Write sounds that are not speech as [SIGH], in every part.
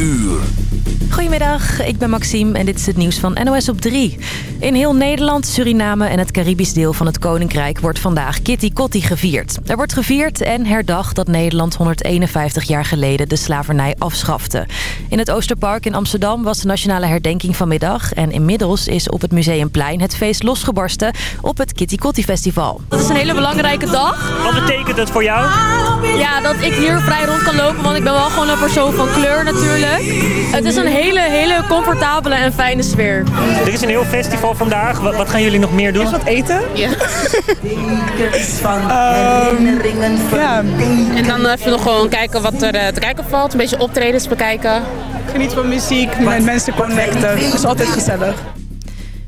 uur. Goedemiddag, ik ben Maxime en dit is het nieuws van NOS op 3. In heel Nederland, Suriname en het Caribisch deel van het Koninkrijk wordt vandaag Kitty Kotti gevierd. Er wordt gevierd en herdacht dat Nederland 151 jaar geleden de slavernij afschafte. In het Oosterpark in Amsterdam was de nationale herdenking vanmiddag... en inmiddels is op het Museumplein het feest losgebarsten op het Kitty Kotti Festival. Dat is een hele belangrijke dag. Wat betekent het voor jou? Ja, dat ik hier vrij rond kan lopen, want ik ben wel gewoon een persoon van kleur natuurlijk. Het is een hele, hele comfortabele en fijne sfeer. Er is een heel festival vandaag. Wat, wat gaan jullie nog meer doen? Is wat eten? Ja. Um, [LAUGHS] ja. En dan even nog gewoon kijken wat er eh, te kijken valt. Een beetje optredens bekijken. Geniet van muziek, met mensen connecten. Het is altijd gezellig.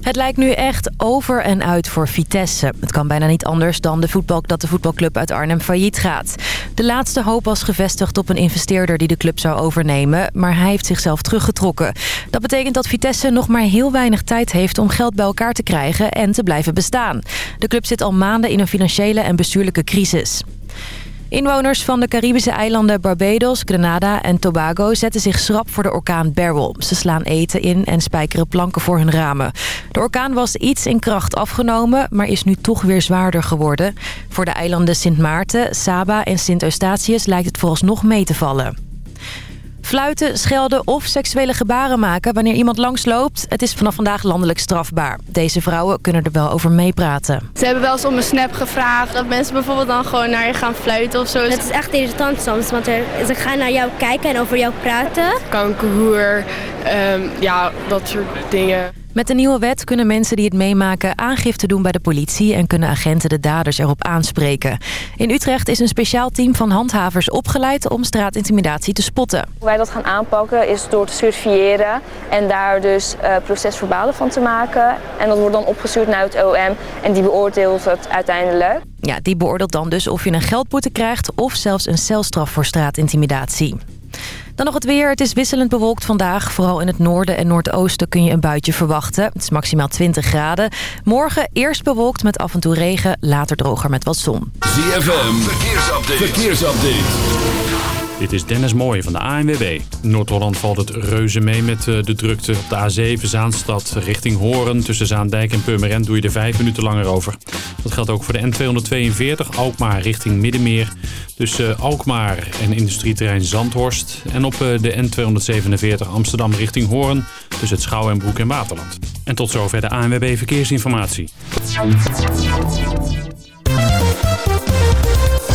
Het lijkt nu echt over en uit voor Vitesse. Het kan bijna niet anders dan de voetbal, dat de voetbalclub uit Arnhem failliet gaat. De laatste hoop was gevestigd op een investeerder die de club zou overnemen... maar hij heeft zichzelf teruggetrokken. Dat betekent dat Vitesse nog maar heel weinig tijd heeft om geld bij elkaar te krijgen en te blijven bestaan. De club zit al maanden in een financiële en bestuurlijke crisis. Inwoners van de Caribische eilanden Barbados, Grenada en Tobago zetten zich schrap voor de orkaan Beryl. Ze slaan eten in en spijkeren planken voor hun ramen. De orkaan was iets in kracht afgenomen, maar is nu toch weer zwaarder geworden. Voor de eilanden Sint Maarten, Saba en Sint Eustatius lijkt het vooralsnog mee te vallen. Fluiten, schelden of seksuele gebaren maken wanneer iemand langsloopt... het is vanaf vandaag landelijk strafbaar. Deze vrouwen kunnen er wel over meepraten. Ze hebben wel eens om een snap gevraagd. Dat mensen bijvoorbeeld dan gewoon naar je gaan fluiten of zo. Het is echt irritant soms, want er, ze gaan naar jou kijken en over jou praten. Kankerhoer, um, ja, dat soort dingen. Met de nieuwe wet kunnen mensen die het meemaken aangifte doen bij de politie... en kunnen agenten de daders erop aanspreken. In Utrecht is een speciaal team van handhavers opgeleid om straatintimidatie te spotten. Hoe wij dat gaan aanpakken is door te surveilleren en daar dus uh, procesverbalen van te maken. En dat wordt dan opgestuurd naar het OM en die beoordeelt het uiteindelijk. Ja, die beoordeelt dan dus of je een geldboete krijgt... of zelfs een celstraf voor straatintimidatie. Dan nog het weer. Het is wisselend bewolkt vandaag. Vooral in het noorden en noordoosten kun je een buitje verwachten. Het is maximaal 20 graden. Morgen eerst bewolkt met af en toe regen. Later droger met wat zon. ZFM. Verkeersupdate. Verkeersupdate. Dit is Dennis Mooij van de ANWB. Noord-Holland valt het reuze mee met eh, de drukte. Op de A7 Zaanstad richting Horen. Tussen Zaandijk en Purmerend doe je er vijf minuten langer over. Dat geldt ook voor de N242 Alkmaar richting Middenmeer. Tussen Alkmaar en industrieterrein Zandhorst. En op eh, de N247 Amsterdam richting Hoorn. Tussen het Schouw en Broek en Waterland. En tot zover de ANWB Verkeersinformatie.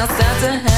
I'll start to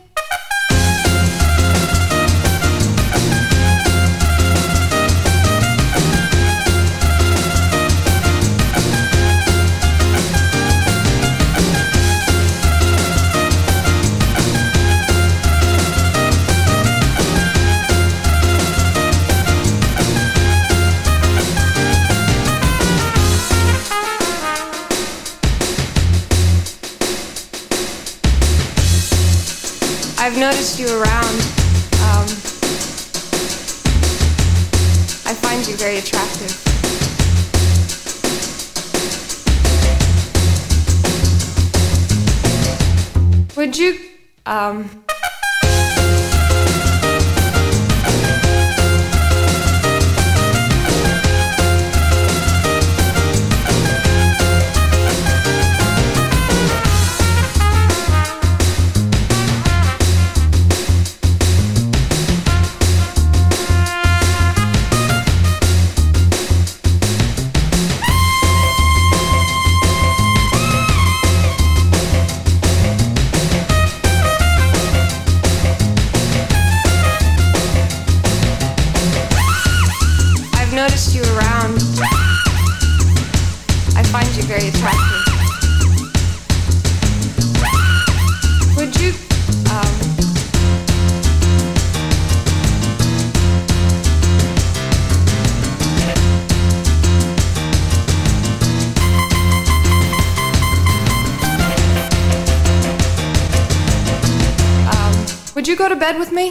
Um, bed with me?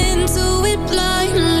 into it blindly.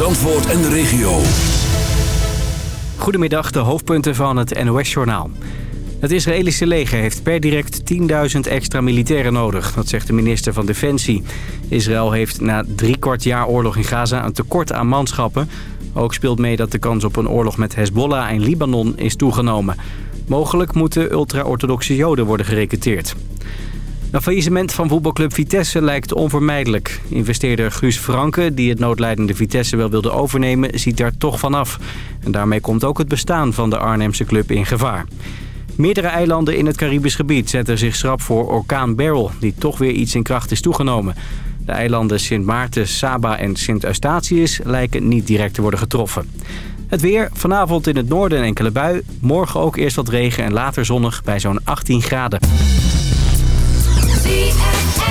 Zandvoort en de regio. Goedemiddag, de hoofdpunten van het NOS-journaal. Het Israëlische leger heeft per direct 10.000 extra militairen nodig, dat zegt de minister van Defensie. Israël heeft na drie kwart jaar oorlog in Gaza een tekort aan manschappen. Ook speelt mee dat de kans op een oorlog met Hezbollah in Libanon is toegenomen. Mogelijk moeten ultra-orthodoxe joden worden gerekruteerd. Een faillissement van voetbalclub Vitesse lijkt onvermijdelijk. Investeerder Guus Franke, die het noodlijdende Vitesse wel wilde overnemen, ziet daar toch vanaf. En daarmee komt ook het bestaan van de Arnhemse club in gevaar. Meerdere eilanden in het Caribisch gebied zetten zich schrap voor orkaan Beryl, die toch weer iets in kracht is toegenomen. De eilanden Sint Maarten, Saba en Sint Eustatius lijken niet direct te worden getroffen. Het weer, vanavond in het noorden enkele bui. Morgen ook eerst wat regen en later zonnig bij zo'n 18 graden. ZFM.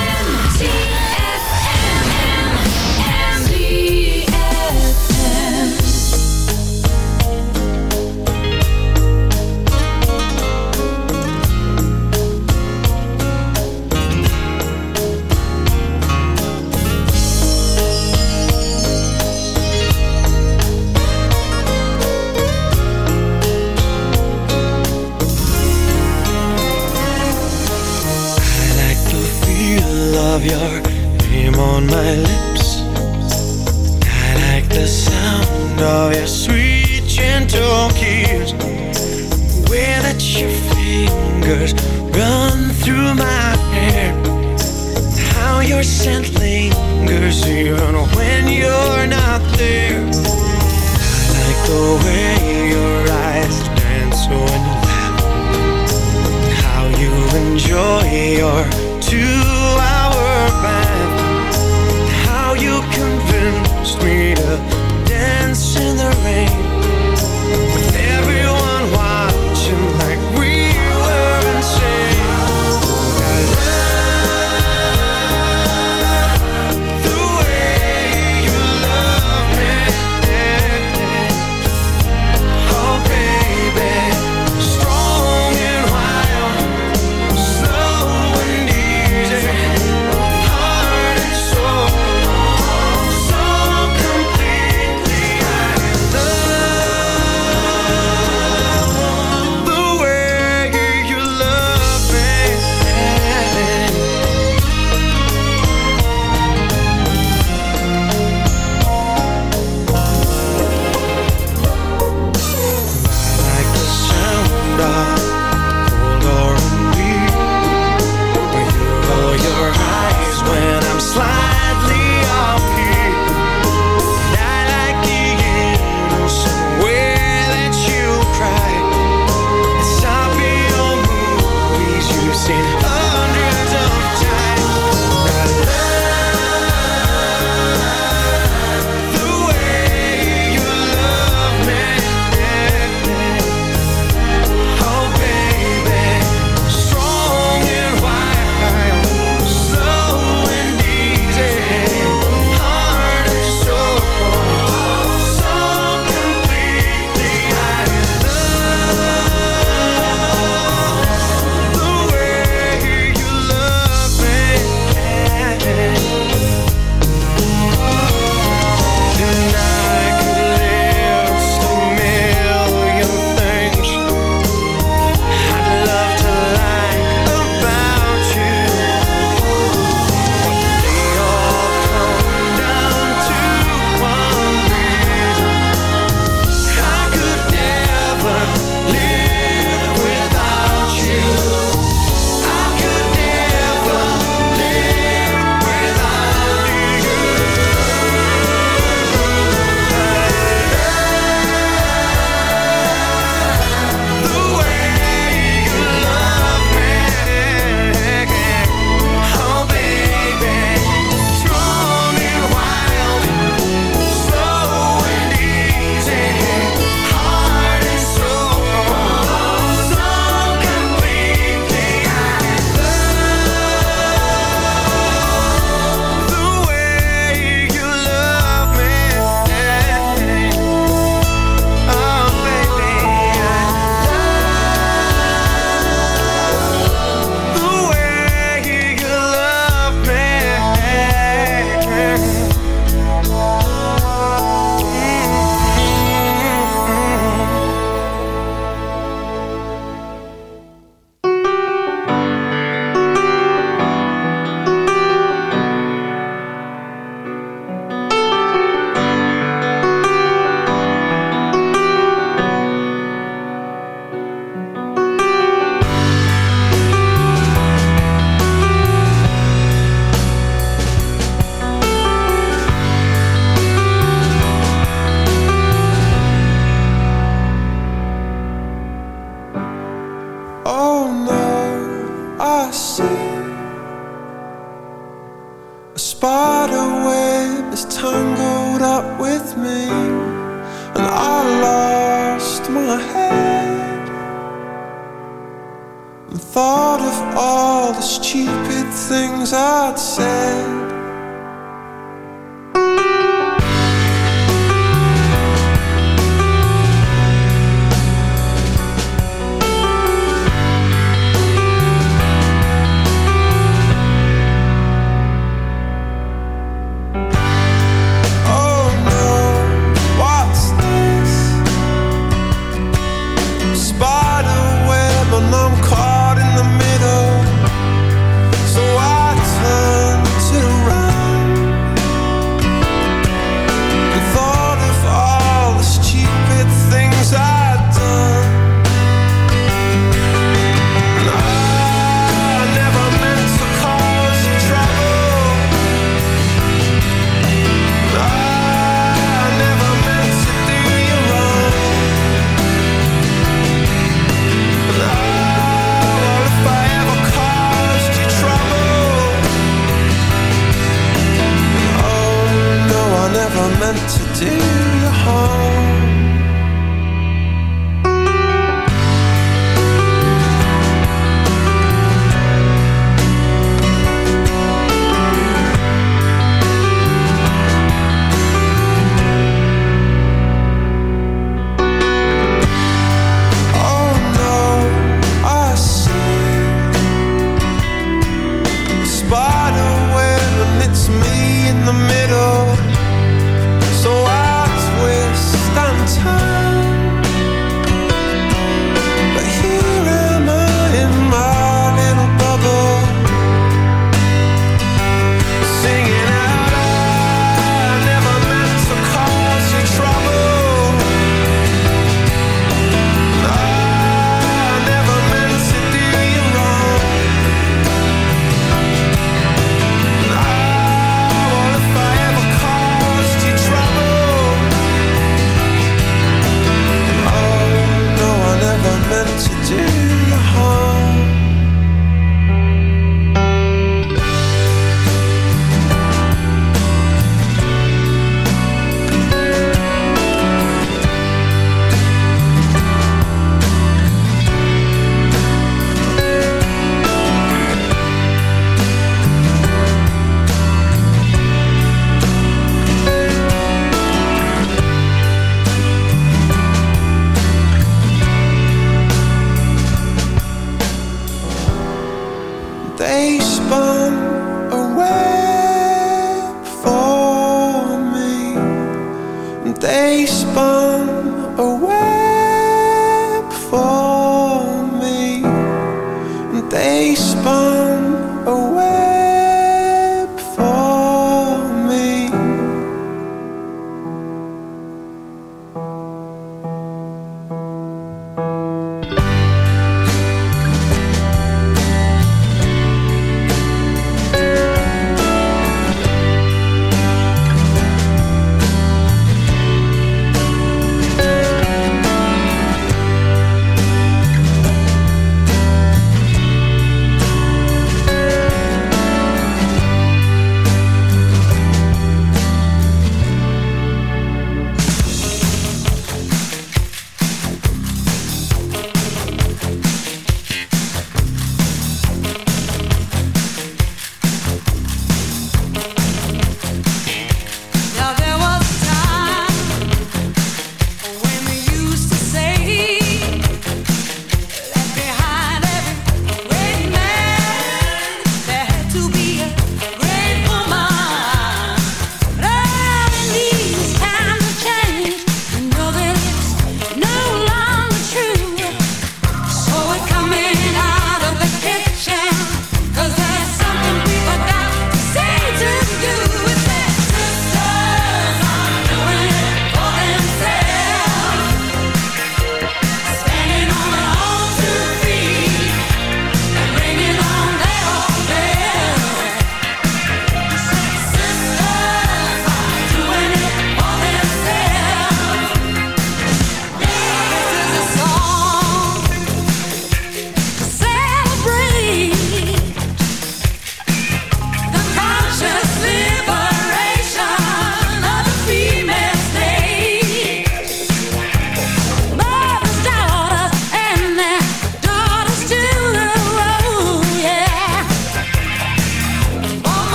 Even when you're not there. I like the way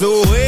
the way